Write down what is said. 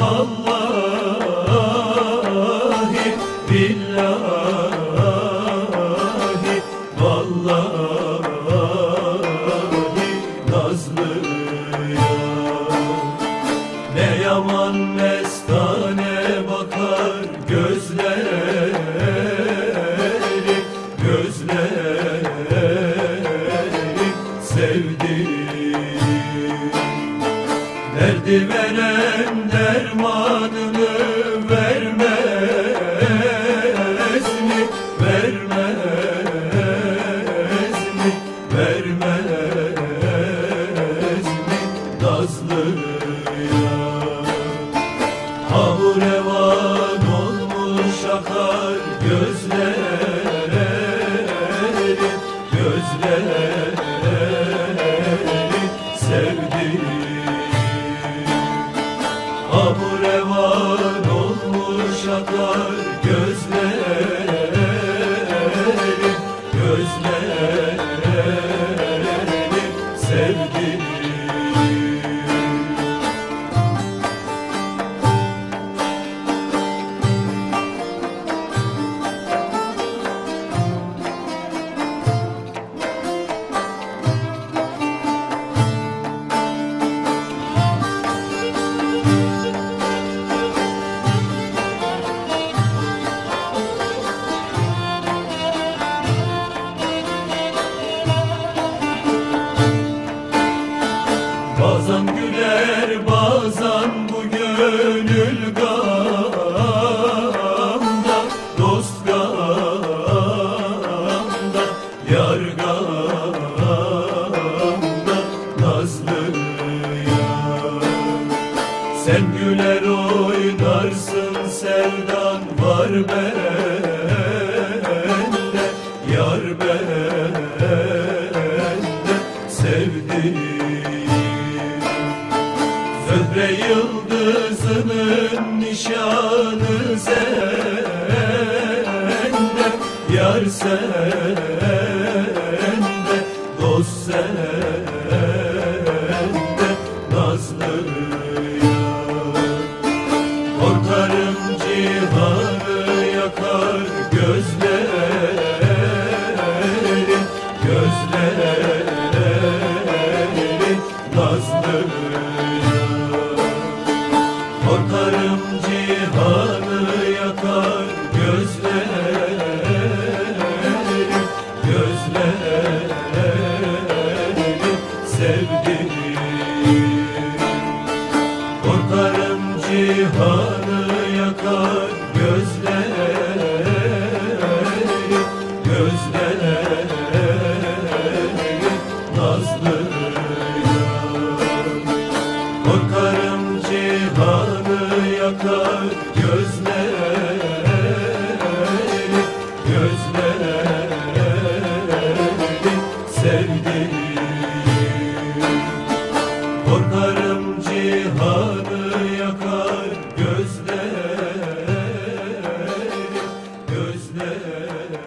vallahi billahi vallahi nazlı ya ne yaman mestane bakar gözleri gözleri sevdim Derdi veren akar gözleri Gözleri sevdiğim. Hamur revan olmuş akar Sen güler oynarsın sevdan var bende Yar bende sevdiğim Zöhre yıldızının nişanı sende Yar sende Dost sende Korkarım cihanı yakar gözlerin Gözlerin nazlı Korkarım cihanı yakar gözlerin Gözlerin sevdiğim Korkarım cihanı yakar gözleri Gözleri sevdiğim. Korkarım cihanı yakar gözleri Gözleri